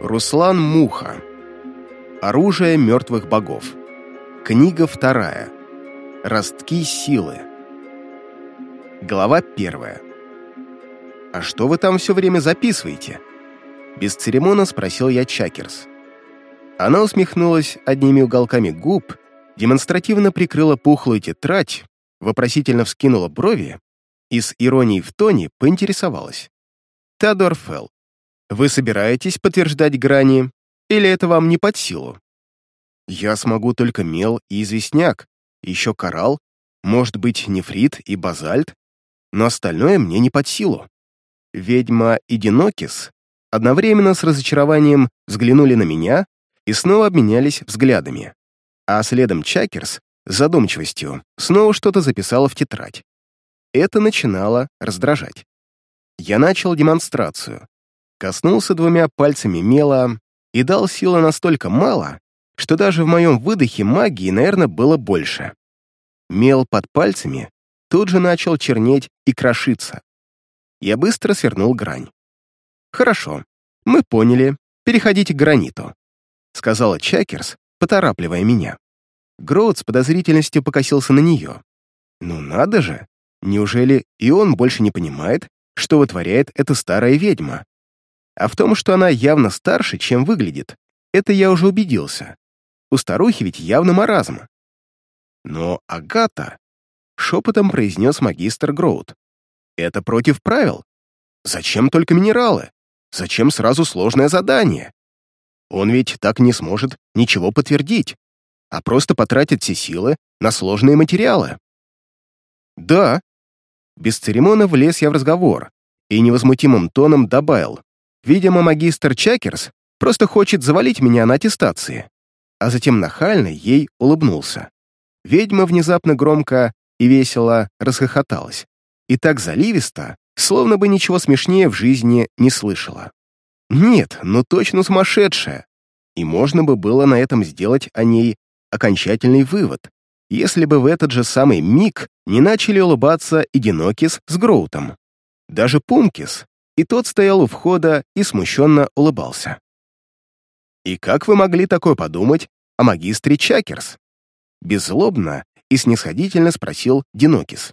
Руслан Муха. Оружие мертвых богов. Книга вторая. Ростки силы. Глава первая. «А что вы там все время записываете?» Без церемона спросил я Чакерс. Она усмехнулась одними уголками губ, демонстративно прикрыла пухлую тетрадь, вопросительно вскинула брови и с иронией в тоне поинтересовалась. «Теодор Фелл, вы собираетесь подтверждать грани, или это вам не под силу? Я смогу только мел и известняк, еще коралл, может быть, нефрит и базальт, но остальное мне не под силу. Ведьма и Динокис одновременно с разочарованием взглянули на меня и снова обменялись взглядами. А следом Чакерс с задумчивостью снова что-то записала в тетрадь. Это начинало раздражать. Я начал демонстрацию, коснулся двумя пальцами мела и дал силы настолько мало, что даже в моем выдохе магии, наверное, было больше. Мел под пальцами тут же начал чернеть и крошиться. Я быстро свернул грань. «Хорошо, мы поняли, переходите к граниту», сказала Чакерс, поторапливая меня. Гроуд с подозрительностью покосился на нее. «Ну надо же! Неужели и он больше не понимает, что вытворяет эта старая ведьма? А в том, что она явно старше, чем выглядит, это я уже убедился. У старухи ведь явно маразм. Но Агата шепотом произнес магистр Гроуд. Это против правил. Зачем только минералы? Зачем сразу сложное задание? Он ведь так не сможет ничего подтвердить, а просто потратит все силы на сложные материалы. Да. Без церемона влез я в разговор и невозмутимым тоном добавил. Видимо, магистр Чакерс просто хочет завалить меня на аттестации. А затем нахально ей улыбнулся. Ведьма внезапно громко и весело расхохоталась. И так заливисто, словно бы ничего смешнее в жизни не слышала. Нет, ну точно сумасшедшая. И можно бы было на этом сделать о ней окончательный вывод, если бы в этот же самый миг не начали улыбаться и с Гроутом. Даже Пумкис, и тот стоял у входа и смущенно улыбался. «И как вы могли такое подумать о магистре Чакерс?» Беззлобно и снисходительно спросил Динокис.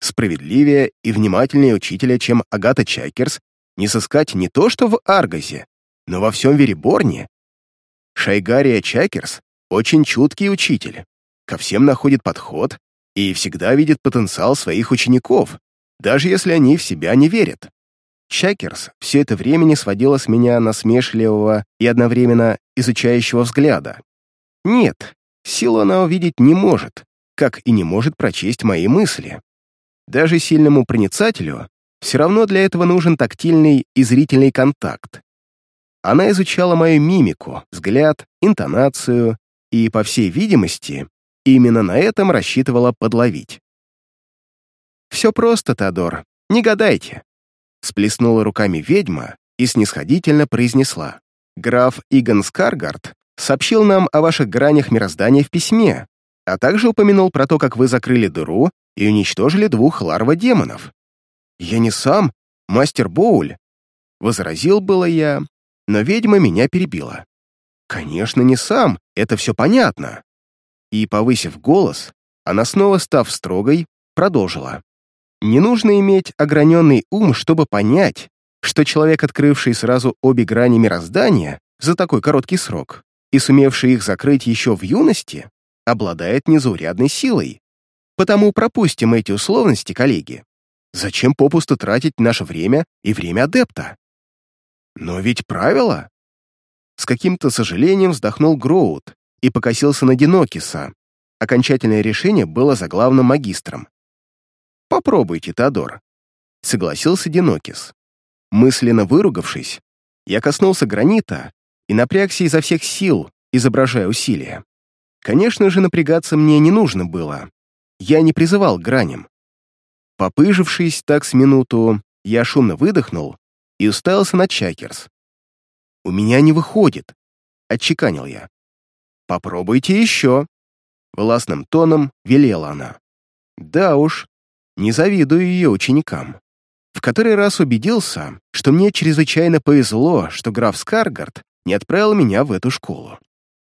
Справедливее и внимательнее учителя, чем Агата Чакерс, не сыскать не то что в Аргазе, но во всем Вереборне. Шайгария Чакерс — очень чуткий учитель, ко всем находит подход и всегда видит потенциал своих учеников, даже если они в себя не верят. Чакерс все это время не сводила с меня насмешливого и одновременно изучающего взгляда. Нет, силу она увидеть не может, как и не может прочесть мои мысли. Даже сильному проницателю все равно для этого нужен тактильный и зрительный контакт. Она изучала мою мимику, взгляд, интонацию и, по всей видимости, именно на этом рассчитывала подловить. «Все просто, Тодор, не гадайте. Сплеснула руками ведьма и снисходительно произнесла. «Граф Игон Скаргард сообщил нам о ваших гранях мироздания в письме, а также упомянул про то, как вы закрыли дыру и уничтожили двух ларва-демонов. Я не сам, мастер Боуль», — возразил было я, но ведьма меня перебила. «Конечно, не сам, это все понятно». И, повысив голос, она снова, став строгой, продолжила. Не нужно иметь ограненный ум, чтобы понять, что человек, открывший сразу обе грани мироздания за такой короткий срок и сумевший их закрыть еще в юности, обладает незаурядной силой. Потому пропустим эти условности, коллеги. Зачем попусту тратить наше время и время адепта? Но ведь правило. С каким-то сожалением вздохнул Гроуд и покосился на Динокиса. Окончательное решение было за главным магистром. «Попробуйте, Тодор», — согласился Динокис. Мысленно выругавшись, я коснулся гранита и напрягся изо всех сил, изображая усилия. Конечно же, напрягаться мне не нужно было. Я не призывал граням. Попыжившись так с минуту, я шумно выдохнул и уставился на Чакерс. «У меня не выходит», — отчеканил я. «Попробуйте еще», — властным тоном велела она. «Да уж, не завидую ее ученикам. в который раз убедился, что мне чрезвычайно повезло, что граф Скаргард не отправил меня в эту школу.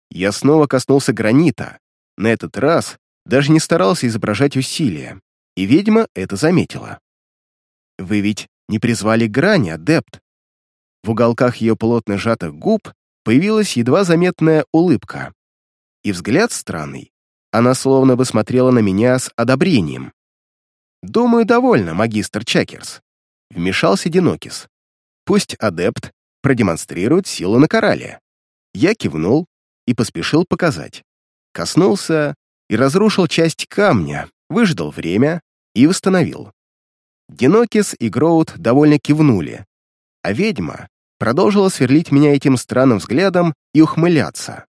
Я снова коснулся гранита, на этот раз даже не старался изображать усилия, и ведьма это заметила. «Вы ведь не призвали грани, адепт?» В уголках ее плотно сжатых губ появилась едва заметная улыбка. И взгляд странный. Она словно бы смотрела на меня с одобрением. «Думаю, довольно, магистр Чакерс», — вмешался Динокис. «Пусть адепт продемонстрирует силу на корале». Я кивнул и поспешил показать. Коснулся и разрушил часть камня, выждал время и восстановил. Динокис и Гроут довольно кивнули, а ведьма продолжила сверлить меня этим странным взглядом и ухмыляться.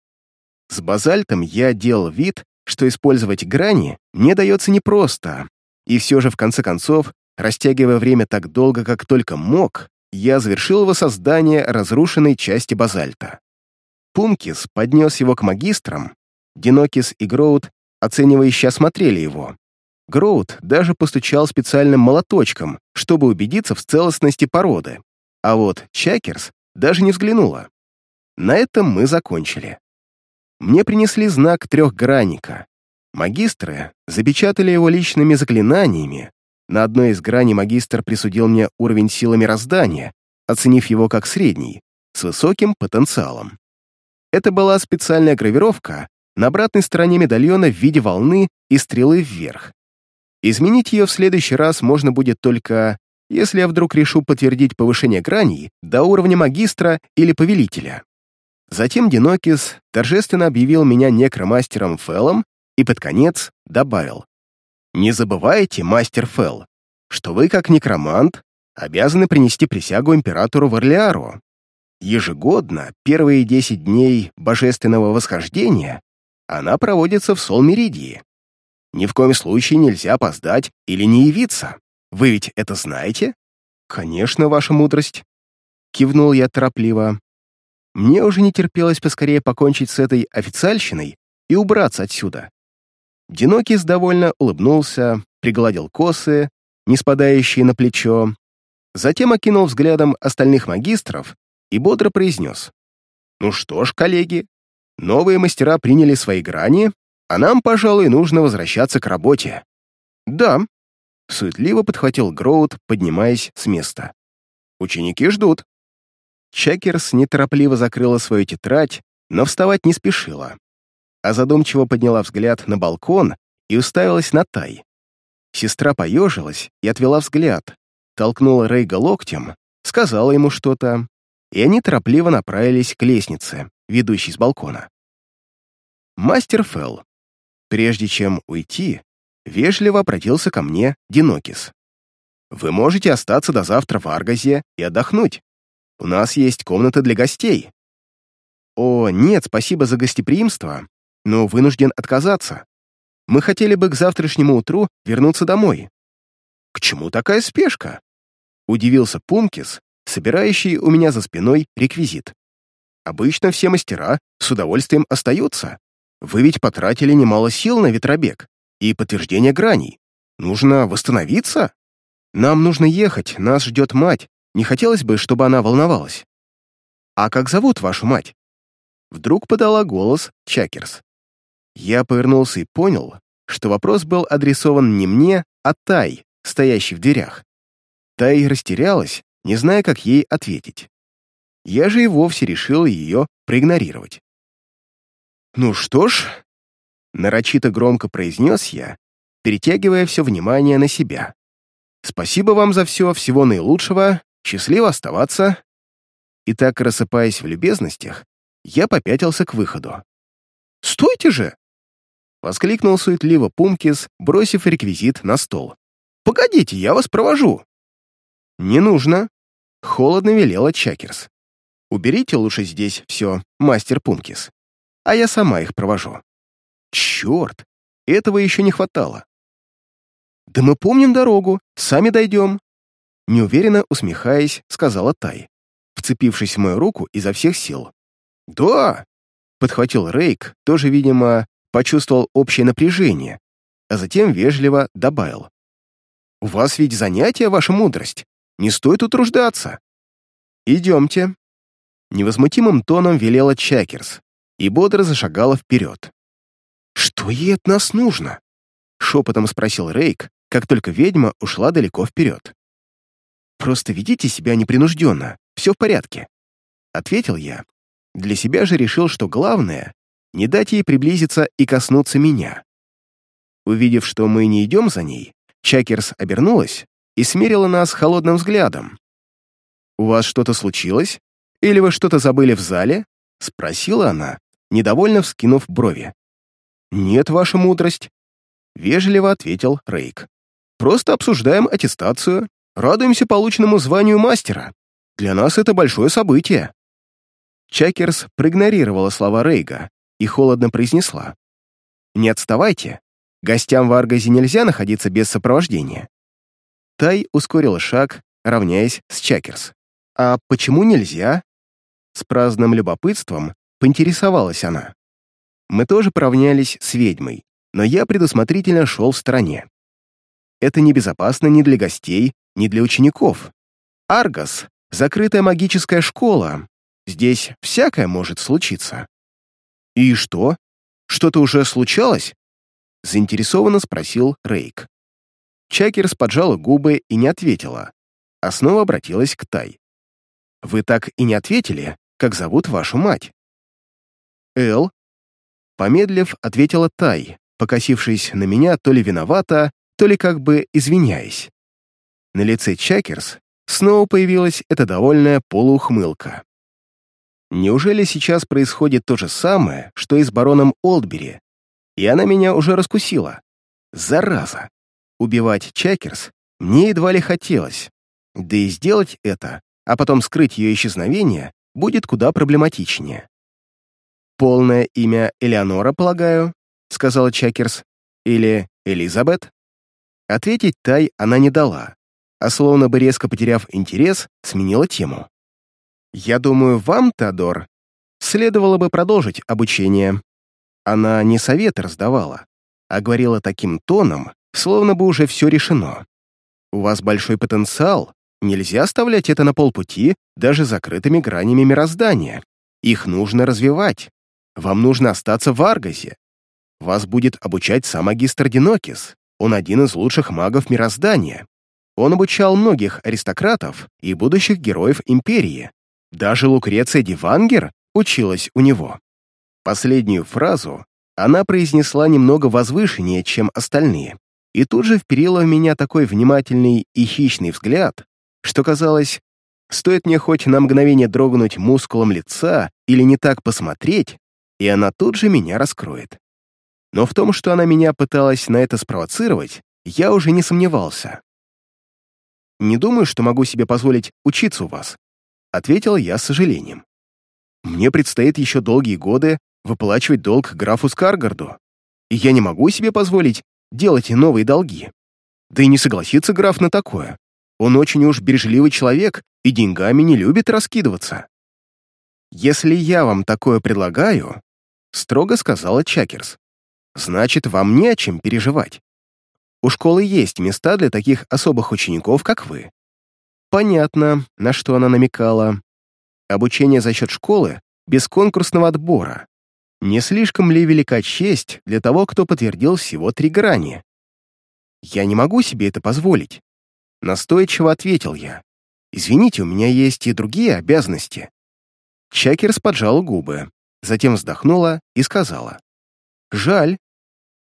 С базальтом я делал вид, что использовать грани мне дается непросто, и все же, в конце концов, растягивая время так долго, как только мог, я завершил воссоздание разрушенной части базальта. Пумкис поднес его к магистрам, Динокис и Гроут оценивающе осмотрели его. Гроут даже постучал специальным молоточком, чтобы убедиться в целостности породы. А вот Чакерс даже не взглянула. На этом мы закончили. Мне принесли знак трехгранника. Магистры запечатали его личными заклинаниями. На одной из граней магистр присудил мне уровень силы мироздания, оценив его как средний, с высоким потенциалом. Это была специальная гравировка на обратной стороне медальона в виде волны и стрелы вверх. Изменить ее в следующий раз можно будет только, если я вдруг решу подтвердить повышение граней до уровня магистра или повелителя. Затем Динокис торжественно объявил меня некромастером Феллом и под конец добавил. «Не забывайте, мастер Фелл, что вы, как некромант, обязаны принести присягу императору Варлиару. Ежегодно, первые десять дней божественного восхождения, она проводится в Солмеридии. Ни в коем случае нельзя опоздать или не явиться. Вы ведь это знаете? Конечно, ваша мудрость. Кивнул я торопливо. Мне уже не терпелось поскорее покончить с этой официальщиной и убраться отсюда. Динокис довольно улыбнулся, пригладил косы, не спадающие на плечо, затем окинул взглядом остальных магистров и бодро произнес. «Ну что ж, коллеги, новые мастера приняли свои грани, а нам, пожалуй, нужно возвращаться к работе». «Да», — суетливо подхватил Гроуд, поднимаясь с места. «Ученики ждут». Чекерс неторопливо закрыла свою тетрадь, но вставать не спешила, а задумчиво подняла взгляд на балкон и уставилась на Тай. Сестра поежилась и отвела взгляд, толкнула Рейга локтем, сказала ему что-то, и они торопливо направились к лестнице, ведущей с балкона. Мастер Фелл, Прежде чем уйти, вежливо обратился ко мне Динокис. «Вы можете остаться до завтра в Аргазе и отдохнуть. У нас есть комната для гостей». «О, нет, спасибо за гостеприимство, но вынужден отказаться. Мы хотели бы к завтрашнему утру вернуться домой». «К чему такая спешка?» Удивился Пумкис, собирающий у меня за спиной реквизит. «Обычно все мастера с удовольствием остаются. Вы ведь потратили немало сил на ветробег и подтверждение граней. Нужно восстановиться? Нам нужно ехать, нас ждет мать. Не хотелось бы, чтобы она волновалась. А как зовут вашу мать? Вдруг подала голос Чакерс. Я повернулся и понял, что вопрос был адресован не мне, а Тай, стоящей в дверях. Тай растерялась, не зная, как ей ответить. Я же и вовсе решил ее проигнорировать. «Ну что ж», — нарочито громко произнес я, перетягивая все внимание на себя. «Спасибо вам за все, всего наилучшего, счастливо оставаться». И так, рассыпаясь в любезностях, я попятился к выходу. «Стойте же!» — воскликнул суетливо Пумкис, бросив реквизит на стол. «Погодите, я вас провожу!» «Не нужно!» — холодно велела Чакерс. «Уберите лучше здесь все, мастер Пумкис а я сама их провожу. Черт, этого еще не хватало. «Да мы помним дорогу, сами дойдем», неуверенно усмехаясь, сказала Тай, вцепившись в мою руку изо всех сил. «Да!» — подхватил Рейк, тоже, видимо, почувствовал общее напряжение, а затем вежливо добавил. «У вас ведь занятие, ваша мудрость. Не стоит утруждаться. Идемте. Невозмутимым тоном велела Чакерс и бодро зашагала вперед. «Что ей от нас нужно?» — шепотом спросил Рейк, как только ведьма ушла далеко вперед. «Просто ведите себя непринужденно, все в порядке», — ответил я. Для себя же решил, что главное — не дать ей приблизиться и коснуться меня. Увидев, что мы не идем за ней, Чакерс обернулась и смерила нас холодным взглядом. «У вас что-то случилось? Или вы что-то забыли в зале?» — спросила она, недовольно вскинув брови. «Нет, ваша мудрость», — вежливо ответил Рейк. «Просто обсуждаем аттестацию, радуемся полученному званию мастера. Для нас это большое событие». Чакерс проигнорировала слова Рейга и холодно произнесла. «Не отставайте. Гостям в Аргазе нельзя находиться без сопровождения». Тай ускорил шаг, равняясь с Чакерс. «А почему нельзя?» С праздным любопытством поинтересовалась она. Мы тоже поравнялись с ведьмой, но я предусмотрительно шел в стороне. Это небезопасно ни для гостей, ни для учеников. Аргас — закрытая магическая школа. Здесь всякое может случиться. «И что? Что-то уже случалось?» Заинтересованно спросил Рейк. Чакерс поджала губы и не ответила, а снова обратилась к Тай. «Вы так и не ответили, как зовут вашу мать?» «Эл», Помедлив, ответила Тай, покосившись на меня то ли виновата, то ли как бы извиняясь. На лице Чакерс снова появилась эта довольная полуухмылка. Неужели сейчас происходит то же самое, что и с бароном Олдбери? И она меня уже раскусила. Зараза! Убивать Чакерс мне едва ли хотелось. Да и сделать это, а потом скрыть ее исчезновение, будет куда проблематичнее. «Полное имя Элеонора, полагаю?» — сказала Чакерс. «Или Элизабет?» Ответить Тай она не дала, а словно бы резко потеряв интерес, сменила тему. «Я думаю, вам, Теодор, следовало бы продолжить обучение». Она не совет раздавала, а говорила таким тоном, словно бы уже все решено. «У вас большой потенциал, нельзя оставлять это на полпути даже закрытыми гранями мироздания. Их нужно развивать. Вам нужно остаться в Аргасе. Вас будет обучать сам магистр Динокис. Он один из лучших магов мироздания. Он обучал многих аристократов и будущих героев Империи. Даже Лукреция Дивангер училась у него. Последнюю фразу она произнесла немного возвышеннее, чем остальные, и тут же вперила в меня такой внимательный и хищный взгляд, что казалось, стоит мне хоть на мгновение дрогнуть мускулом лица или не так посмотреть, и она тут же меня раскроет. Но в том, что она меня пыталась на это спровоцировать, я уже не сомневался. «Не думаю, что могу себе позволить учиться у вас», — ответил я с сожалением. «Мне предстоит еще долгие годы выплачивать долг графу Скаргарду, и я не могу себе позволить делать новые долги. Да и не согласится граф на такое. Он очень уж бережливый человек и деньгами не любит раскидываться. «Если я вам такое предлагаю, — строго сказала Чакерс, — значит, вам не о чем переживать. У школы есть места для таких особых учеников, как вы. Понятно, на что она намекала. Обучение за счет школы без конкурсного отбора. Не слишком ли велика честь для того, кто подтвердил всего три грани? Я не могу себе это позволить. Настойчиво ответил я. Извините, у меня есть и другие обязанности. Чакерс поджала губы, затем вздохнула и сказала. «Жаль.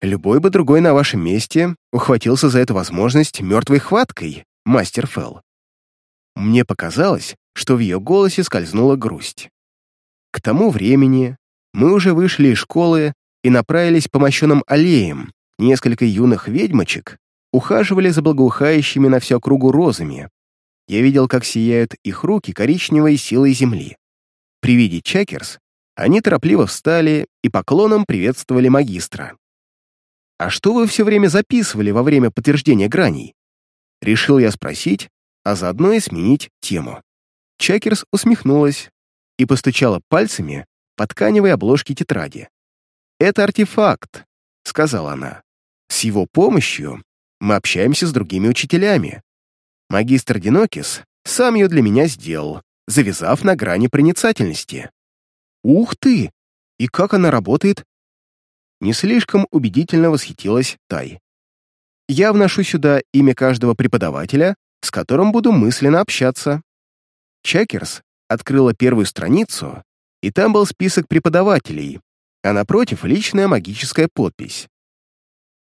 Любой бы другой на вашем месте ухватился за эту возможность мертвой хваткой, мастер Фелл». Мне показалось, что в ее голосе скользнула грусть. К тому времени мы уже вышли из школы и направились по мощенным аллеям. Несколько юных ведьмочек ухаживали за благоухающими на всю округу розами. Я видел, как сияют их руки коричневой силой земли. При виде Чакерс они торопливо встали и поклоном приветствовали магистра. «А что вы все время записывали во время подтверждения граней?» Решил я спросить, а заодно и сменить тему. Чакерс усмехнулась и постучала пальцами по тканевой обложке тетради. «Это артефакт», — сказала она. «С его помощью мы общаемся с другими учителями. Магистр Динокис сам ее для меня сделал, завязав на грани проницательности. «Ух ты! И как она работает?» Не слишком убедительно восхитилась Тай. «Я вношу сюда имя каждого преподавателя, с которым буду мысленно общаться». Чекерс открыла первую страницу, и там был список преподавателей, а напротив — личная магическая подпись.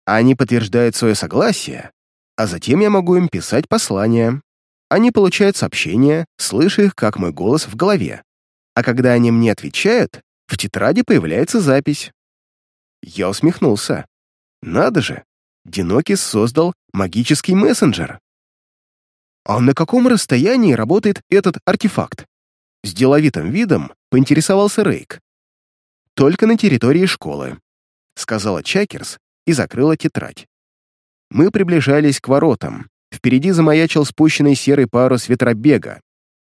Они подтверждают свое согласие, а затем я могу им писать послания. Они получают сообщения, слыша их, как мой голос в голове. А когда они мне отвечают, в тетради появляется запись. Я усмехнулся. Надо же, Динокис создал магический мессенджер. А на каком расстоянии работает этот артефакт? С деловитым видом поинтересовался Рейк. «Только на территории школы», — сказала Чакерс и закрыла тетрадь. Мы приближались к воротам. Впереди замаячил спущенный серый парус ветробега.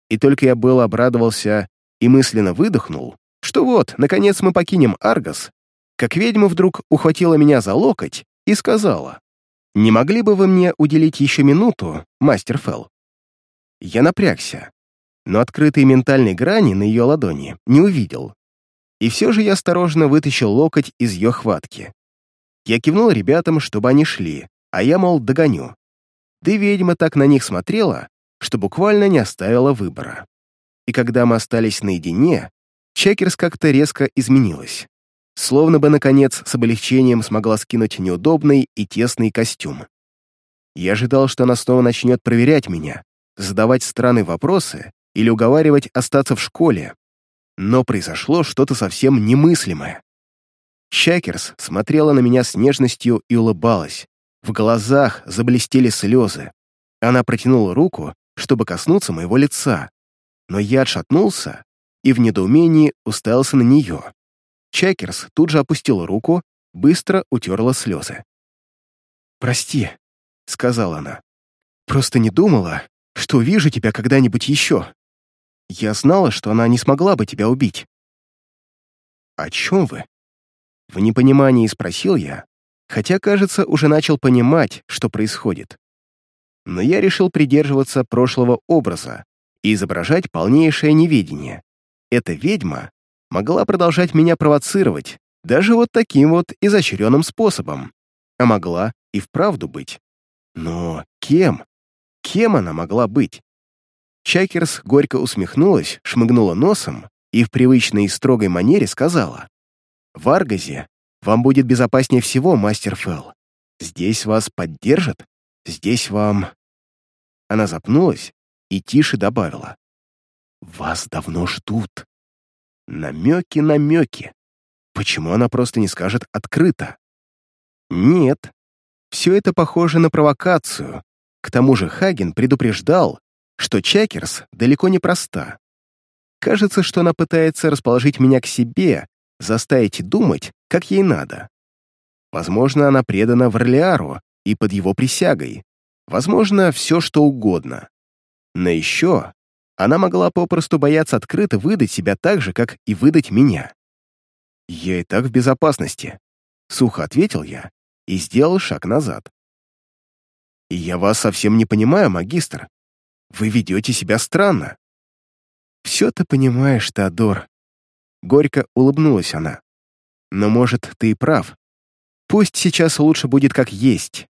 И только я был обрадовался и мысленно выдохнул, что вот, наконец мы покинем Аргос, как ведьма вдруг ухватила меня за локоть и сказала, «Не могли бы вы мне уделить еще минуту, мастер Фелл?» Я напрягся, но открытые ментальные грани на ее ладони не увидел. И все же я осторожно вытащил локоть из ее хватки. Я кивнул ребятам, чтобы они шли, а я, мол, догоню. Да ведьма так на них смотрела, что буквально не оставила выбора. И когда мы остались наедине, Чекерс как-то резко изменилась. Словно бы, наконец, с облегчением смогла скинуть неудобный и тесный костюм. Я ожидал, что она снова начнет проверять меня, задавать странные вопросы или уговаривать остаться в школе. Но произошло что-то совсем немыслимое. Чакерс смотрела на меня с нежностью и улыбалась, в глазах заблестели слезы. Она протянула руку, чтобы коснуться моего лица, но я отшатнулся и в недоумении уставился на нее. Чекерс тут же опустила руку, быстро утерла слезы. «Прости», — сказала она. «Просто не думала, что увижу тебя когда-нибудь еще. Я знала, что она не смогла бы тебя убить». «О чем вы?» В непонимании спросил я, хотя, кажется, уже начал понимать, что происходит. Но я решил придерживаться прошлого образа и изображать полнейшее неведение. Эта ведьма могла продолжать меня провоцировать, даже вот таким вот изощренным способом, а могла и вправду быть. Но кем? Кем она могла быть? Чакерс горько усмехнулась, шмыгнула носом и в привычной и строгой манере сказала, «В Аргазе вам будет безопаснее всего, мастер Фелл. Здесь вас поддержат, здесь вам...» Она запнулась и тише добавила. «Вас давно ждут». Намеки, намеки. Почему она просто не скажет открыто? Нет, все это похоже на провокацию. К тому же Хаген предупреждал, что Чакерс далеко не проста. Кажется, что она пытается расположить меня к себе, заставить думать, как ей надо. Возможно, она предана Варлиару и под его присягой. Возможно, все что угодно. Но еще она могла попросту бояться открыто выдать себя так же, как и выдать меня. «Я и так в безопасности», — сухо ответил я и сделал шаг назад. «И я вас совсем не понимаю, магистр. Вы ведете себя странно». «Все ты понимаешь, Теодор», — горько улыбнулась она. Но, может, ты и прав. Пусть сейчас лучше будет как есть.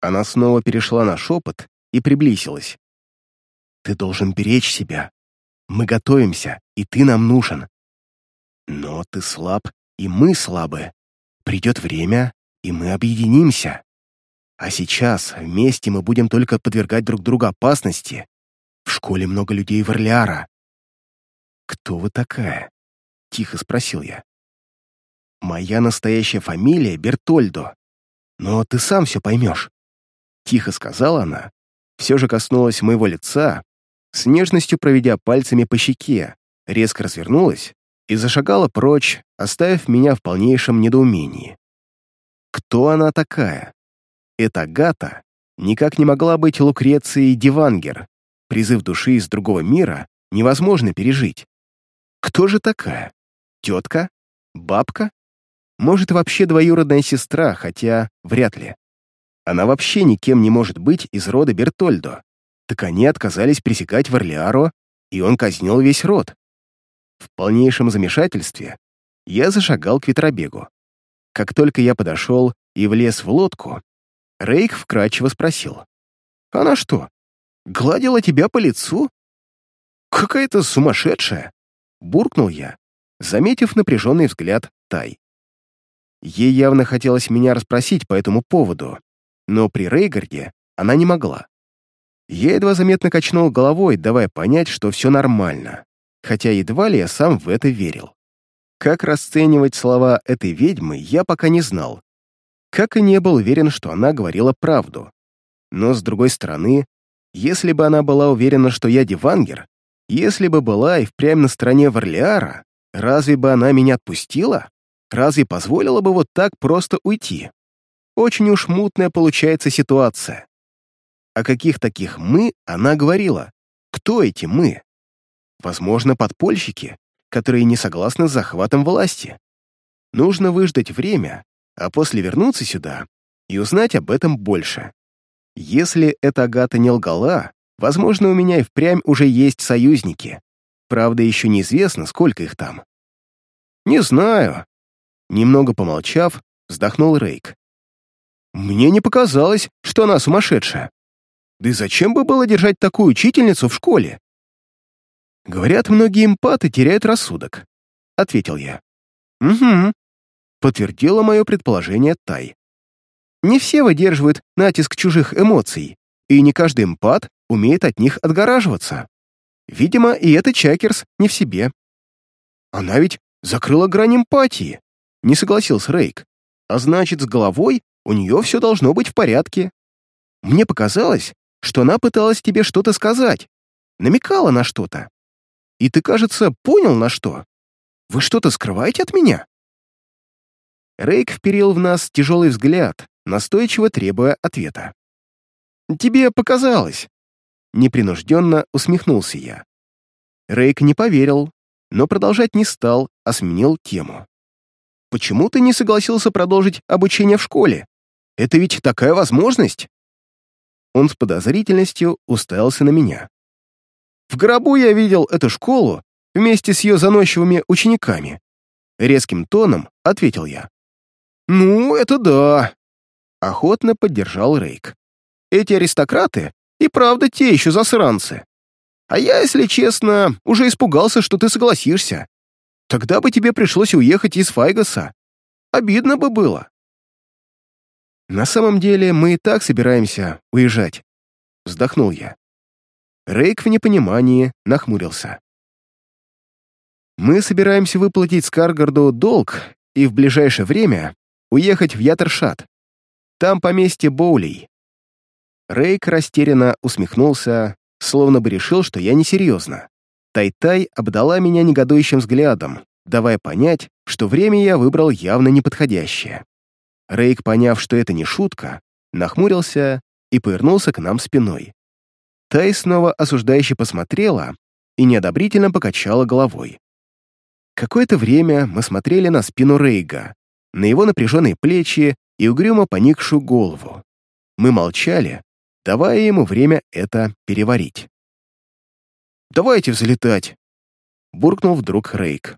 Она снова перешла на шепот и приблизилась. Ты должен беречь себя. Мы готовимся, и ты нам нужен. Но ты слаб, и мы слабы. Придет время, и мы объединимся. А сейчас вместе мы будем только подвергать друг друга опасности. В школе много людей Варлиара. «Кто вы такая?» — тихо спросил я. Моя настоящая фамилия Бертольдо. Но ты сам все поймешь. Тихо сказала она, все же коснулась моего лица, с нежностью проведя пальцами по щеке, резко развернулась и зашагала прочь, оставив меня в полнейшем недоумении. Кто она такая? Эта Гата никак не могла быть Лукрецией Дивангер. Призыв души из другого мира невозможно пережить. Кто же такая? Тетка? Бабка? Может, вообще двоюродная сестра, хотя вряд ли. Она вообще никем не может быть из рода Бертольдо. Так они отказались пресекать Варлиару, и он казнил весь род. В полнейшем замешательстве я зашагал к ветробегу. Как только я подошел и влез в лодку, Рейк вкрадчиво спросил. «Она что, гладила тебя по лицу?» «Какая-то сумасшедшая!» — буркнул я, заметив напряженный взгляд Тай. Ей явно хотелось меня расспросить по этому поводу, но при Рейгарде она не могла. Я едва заметно качнул головой, давая понять, что все нормально, хотя едва ли я сам в это верил. Как расценивать слова этой ведьмы, я пока не знал. Как и не был уверен, что она говорила правду. Но, с другой стороны, если бы она была уверена, что я Дивангер, если бы была и впрямь на стороне Варлиара, разве бы она меня отпустила? Разве позволила бы вот так просто уйти? Очень уж мутная получается ситуация. О каких таких «мы» она говорила? Кто эти «мы»? Возможно, подпольщики, которые не согласны с захватом власти. Нужно выждать время, а после вернуться сюда и узнать об этом больше. Если эта Агата не лгала, возможно, у меня и впрямь уже есть союзники. Правда, еще неизвестно, сколько их там. «Не знаю», Немного помолчав, вздохнул Рейк. «Мне не показалось, что она сумасшедшая. Да и зачем бы было держать такую учительницу в школе?» «Говорят, многие эмпаты теряют рассудок», — ответил я. «Угу», — подтвердила мое предположение Тай. «Не все выдерживают натиск чужих эмоций, и не каждый эмпат умеет от них отгораживаться. Видимо, и этот Чакерс не в себе. Она ведь закрыла грань эмпатии. Не согласился Рейк. А значит, с головой у нее все должно быть в порядке. Мне показалось, что она пыталась тебе что-то сказать, намекала на что-то. И ты, кажется, понял, на что. Вы что-то скрываете от меня?» Рейк вперил в нас тяжелый взгляд, настойчиво требуя ответа. «Тебе показалось!» Непринужденно усмехнулся я. Рейк не поверил, но продолжать не стал, а сменил тему. Почему ты не согласился продолжить обучение в школе? Это ведь такая возможность!» Он с подозрительностью уставился на меня. «В гробу я видел эту школу вместе с ее заносчивыми учениками». Резким тоном ответил я. «Ну, это да!» Охотно поддержал Рейк. «Эти аристократы и правда те еще засранцы. А я, если честно, уже испугался, что ты согласишься. Тогда бы тебе пришлось уехать из Файгаса. Обидно бы было. На самом деле мы и так собираемся уезжать. Вздохнул я. Рейк в непонимании нахмурился. Мы собираемся выплатить Скаргарду долг и в ближайшее время уехать в Ятершат. Там поместье Боулей. Рейк растерянно усмехнулся, словно бы решил, что я несерьезно. Тай-Тай обдала меня негодующим взглядом, давая понять, что время я выбрал явно неподходящее. Рейк, поняв, что это не шутка, нахмурился и повернулся к нам спиной. Тай снова осуждающе посмотрела и неодобрительно покачала головой. Какое-то время мы смотрели на спину Рейга, на его напряженные плечи и угрюмо поникшую голову. Мы молчали, давая ему время это переварить. «Давайте взлетать!» — буркнул вдруг Рейк.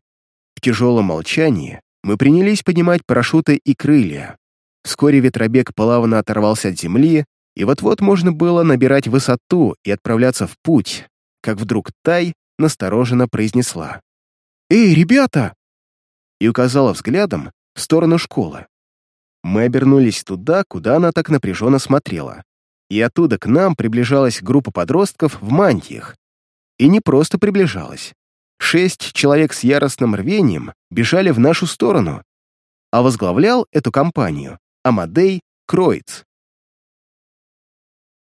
В тяжелом молчании мы принялись поднимать парашюты и крылья. Вскоре ветробег плавно оторвался от земли, и вот-вот можно было набирать высоту и отправляться в путь, как вдруг Тай настороженно произнесла. «Эй, ребята!» и указала взглядом в сторону школы. Мы обернулись туда, куда она так напряженно смотрела, и оттуда к нам приближалась группа подростков в мантиях, и не просто приближалась. Шесть человек с яростным рвением бежали в нашу сторону, а возглавлял эту компанию Амадей Кроиц.